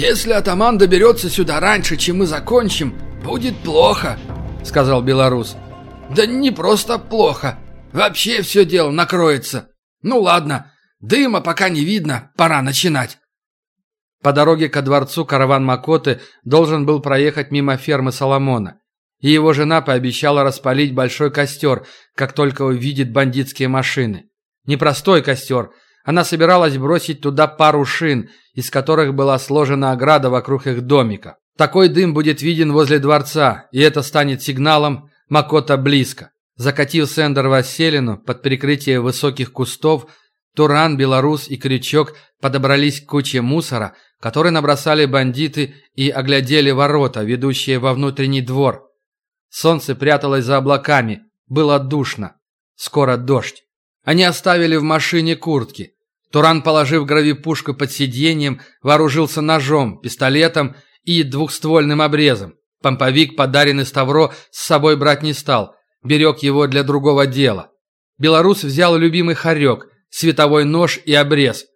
«Если атаман доберется сюда раньше, чем мы закончим, будет плохо», — сказал белорус. «Да не просто плохо. Вообще все дело накроется. Ну ладно, дыма пока не видно, пора начинать». По дороге ко дворцу караван Макоты должен был проехать мимо фермы Соломона. И его жена пообещала распалить большой костер, как только увидит бандитские машины. Непростой костер. Она собиралась бросить туда пару шин, из которых была сложена ограда вокруг их домика. Такой дым будет виден возле дворца, и это станет сигналом «Макота близко». Закатив Сендер в оселину под прикрытие высоких кустов, Туран, Белорус и Крючок подобрались к куче мусора, который набросали бандиты и оглядели ворота, ведущие во внутренний двор. Солнце пряталось за облаками, было душно. Скоро дождь. Они оставили в машине куртки. Туран, положив гравипушку под сиденьем, вооружился ножом, пистолетом и двухствольным обрезом. Помповик, подаренный Ставро, с собой брать не стал, берег его для другого дела. Белорус взял любимый хорек, световой нож и обрез.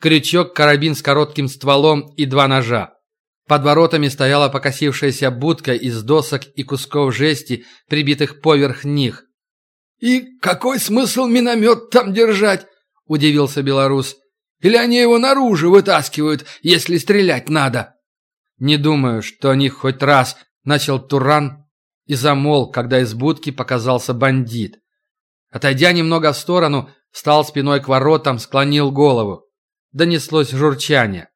Крючок, карабин с коротким стволом и два ножа. Под воротами стояла покосившаяся будка из досок и кусков жести, прибитых поверх них. «И какой смысл миномет там держать?» – удивился белорус. «Или они его наружу вытаскивают, если стрелять надо?» «Не думаю, что они хоть раз», – начал Туран и замолк, когда из будки показался бандит. Отойдя немного в сторону, встал спиной к воротам, склонил голову. Донеслось журчание.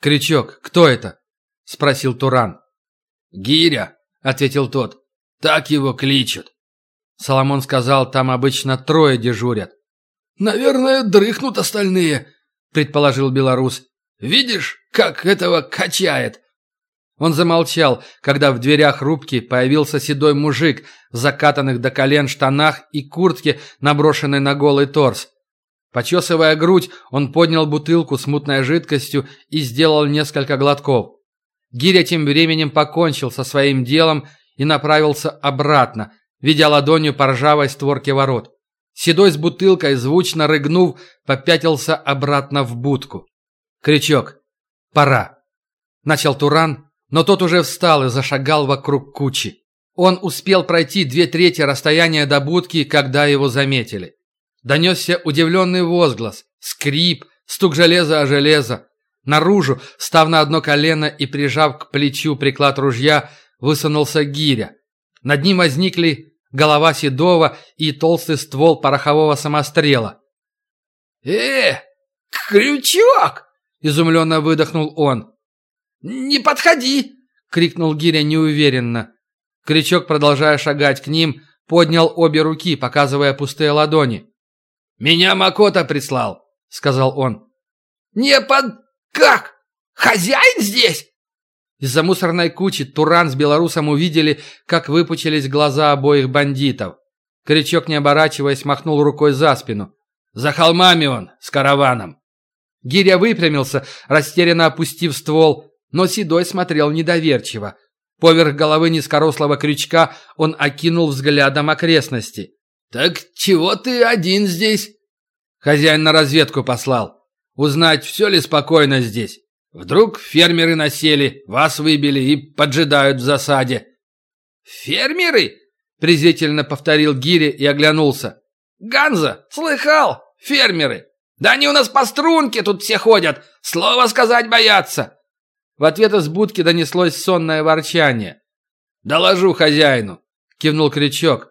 «Крючок, кто это?» – спросил Туран. «Гиря», – ответил тот. «Так его кличут». Соломон сказал, там обычно трое дежурят. «Наверное, дрыхнут остальные», – предположил белорус. «Видишь, как этого качает?» Он замолчал, когда в дверях рубки появился седой мужик в закатанных до колен штанах и куртке, наброшенной на голый торс. Почесывая грудь, он поднял бутылку с мутной жидкостью и сделал несколько глотков. Гиря тем временем покончил со своим делом и направился обратно, ведя ладонью по ржавой створке ворот. Седой с бутылкой, звучно рыгнув, попятился обратно в будку. Крючок. «Пора!» Начал Туран, но тот уже встал и зашагал вокруг кучи. Он успел пройти две трети расстояния до будки, когда его заметили. Донесся удивленный возглас, скрип, стук железа о железо. Наружу, став на одно колено и прижав к плечу приклад ружья, высунулся гиря. Над ним возникли голова Седова и толстый ствол порохового самострела. «Э, крючок!» – изумленно выдохнул он. «Не подходи!» – крикнул Гиря неуверенно. Крючок, продолжая шагать к ним, поднял обе руки, показывая пустые ладони. «Меня Макота прислал», — сказал он. «Не под... как? Хозяин здесь?» Из-за мусорной кучи Туран с белорусом увидели, как выпучились глаза обоих бандитов. Крючок, не оборачиваясь, махнул рукой за спину. «За холмами он, с караваном!» Гиря выпрямился, растерянно опустив ствол, но Седой смотрел недоверчиво. Поверх головы низкорослого крючка он окинул взглядом окрестности. «Так чего ты один здесь?» «Хозяин на разведку послал. Узнать, все ли спокойно здесь. Вдруг фермеры насели, вас выбили и поджидают в засаде». «Фермеры?» – презрительно повторил Гири и оглянулся. «Ганза, слыхал? Фермеры! Да они у нас по струнке тут все ходят, слово сказать боятся!» В ответ из будки донеслось сонное ворчание. «Доложу хозяину!» – кивнул Крючок.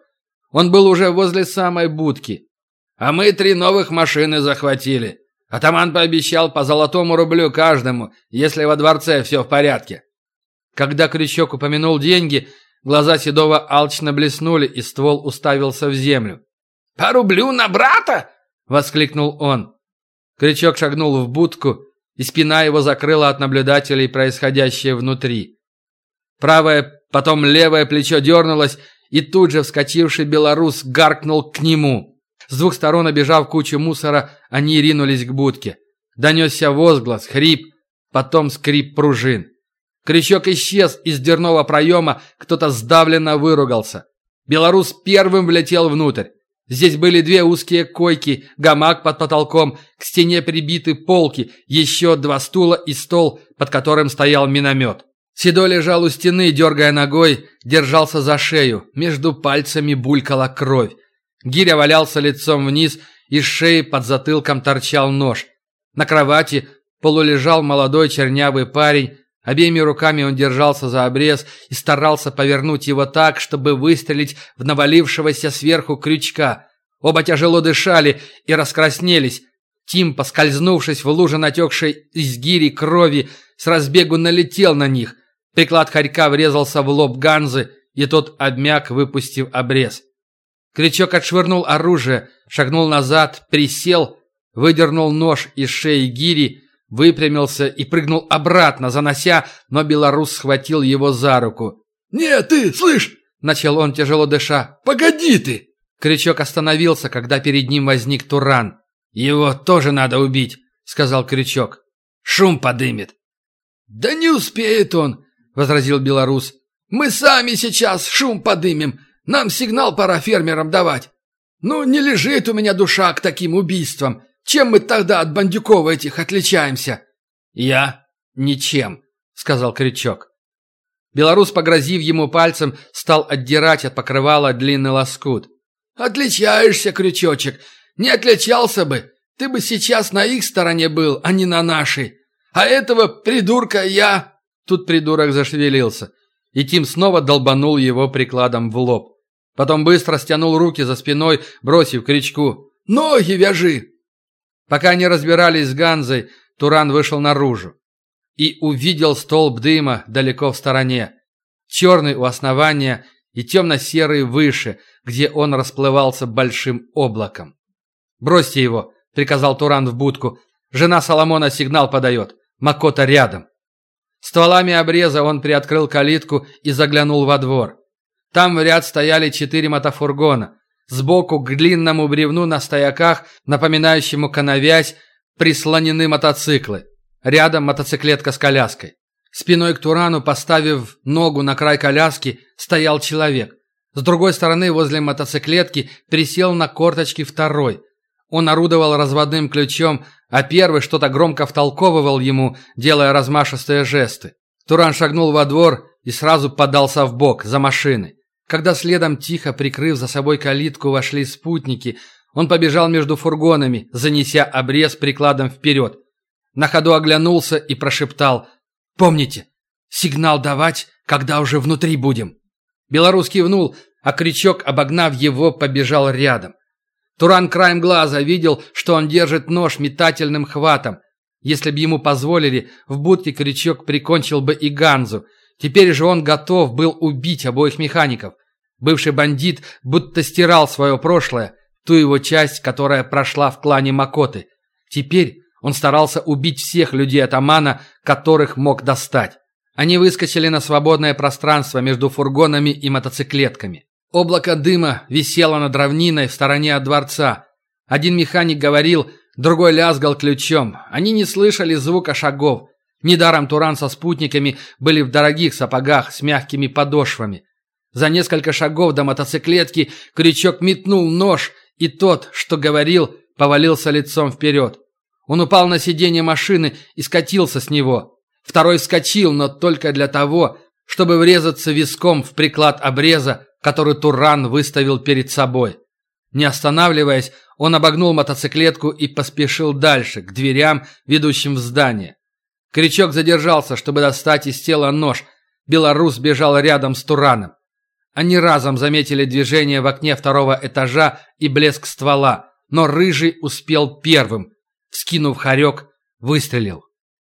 Он был уже возле самой будки. А мы три новых машины захватили. Атаман пообещал по золотому рублю каждому, если во дворце все в порядке. Когда Крючок упомянул деньги, глаза Седова алчно блеснули, и ствол уставился в землю. «По рублю на брата?» — воскликнул он. Крючок шагнул в будку, и спина его закрыла от наблюдателей происходящее внутри. Правое, потом левое плечо дернулось, и тут же вскочивший белорус гаркнул к нему. С двух сторон, обежав кучу мусора, они ринулись к будке. Донесся возглас, хрип, потом скрип пружин. Крючок исчез из дверного проема, кто-то сдавленно выругался. Белорус первым влетел внутрь. Здесь были две узкие койки, гамак под потолком, к стене прибиты полки, еще два стула и стол, под которым стоял миномет. Седой лежал у стены, дергая ногой, держался за шею, между пальцами булькала кровь. Гиря валялся лицом вниз, из шеи под затылком торчал нож. На кровати полулежал молодой чернявый парень, Обеими руками он держался за обрез и старался повернуть его так, чтобы выстрелить в навалившегося сверху крючка. Оба тяжело дышали и раскраснелись. Тим, поскользнувшись в луже натекшей из гири крови, с разбегу налетел на них. Приклад хорька врезался в лоб Ганзы, и тот обмяк, выпустив обрез. Крючок отшвырнул оружие, шагнул назад, присел, выдернул нож из шеи гири выпрямился и прыгнул обратно, занося, но белорус схватил его за руку. «Нет, ты, слышь!» – начал он, тяжело дыша. «Погоди ты!» Крючок остановился, когда перед ним возник Туран. «Его тоже надо убить», – сказал Крючок. «Шум подымет». «Да не успеет он», – возразил белорус. «Мы сами сейчас шум подымем. Нам сигнал пора фермерам давать. Ну, не лежит у меня душа к таким убийствам. Чем мы тогда от бандюков этих отличаемся?» «Я? Ничем», — сказал Крючок. Белорус, погрозив ему пальцем, стал отдирать от покрывала длинный лоскут. «Отличаешься, Крючочек. Не отличался бы. Ты бы сейчас на их стороне был, а не на нашей. А этого придурка я...» Тут придурок зашевелился, и Тим снова долбанул его прикладом в лоб. Потом быстро стянул руки за спиной, бросив крючку. «Ноги вяжи!» Пока они разбирались с Ганзой, Туран вышел наружу и увидел столб дыма далеко в стороне, черный у основания и темно-серый выше, где он расплывался большим облаком. «Бросьте его», — приказал Туран в будку. «Жена Соломона сигнал подает. Макота рядом». Стволами обреза он приоткрыл калитку и заглянул во двор. Там в ряд стояли четыре мотофургона. Сбоку к длинному бревну на стояках, напоминающему коновязь, прислонены мотоциклы. Рядом мотоциклетка с коляской. Спиной к Турану, поставив ногу на край коляски, стоял человек. С другой стороны, возле мотоциклетки, присел на корточки второй. Он орудовал разводным ключом, а первый что-то громко втолковывал ему, делая размашистые жесты. Туран шагнул во двор и сразу подался в бок за машиной. Когда следом, тихо прикрыв за собой калитку, вошли спутники, он побежал между фургонами, занеся обрез прикладом вперед. На ходу оглянулся и прошептал «Помните, сигнал давать, когда уже внутри будем». Белорус кивнул, а крючок, обогнав его, побежал рядом. Туран краем глаза видел, что он держит нож метательным хватом. Если бы ему позволили, в будке крючок прикончил бы и Ганзу. Теперь же он готов был убить обоих механиков. Бывший бандит будто стирал свое прошлое, ту его часть, которая прошла в клане Макоты. Теперь он старался убить всех людей атамана, которых мог достать. Они выскочили на свободное пространство между фургонами и мотоциклетками. Облако дыма висело над равниной в стороне от дворца. Один механик говорил, другой лязгал ключом. Они не слышали звука шагов. Недаром Туран со спутниками были в дорогих сапогах с мягкими подошвами. За несколько шагов до мотоциклетки крючок метнул нож, и тот, что говорил, повалился лицом вперед. Он упал на сиденье машины и скатился с него. Второй вскочил, но только для того, чтобы врезаться виском в приклад обреза, который Туран выставил перед собой. Не останавливаясь, он обогнул мотоциклетку и поспешил дальше, к дверям, ведущим в здание. Крючок задержался, чтобы достать из тела нож. Белорус бежал рядом с Тураном. Они разом заметили движение в окне второго этажа и блеск ствола, но Рыжий успел первым. Вскинув хорек, выстрелил.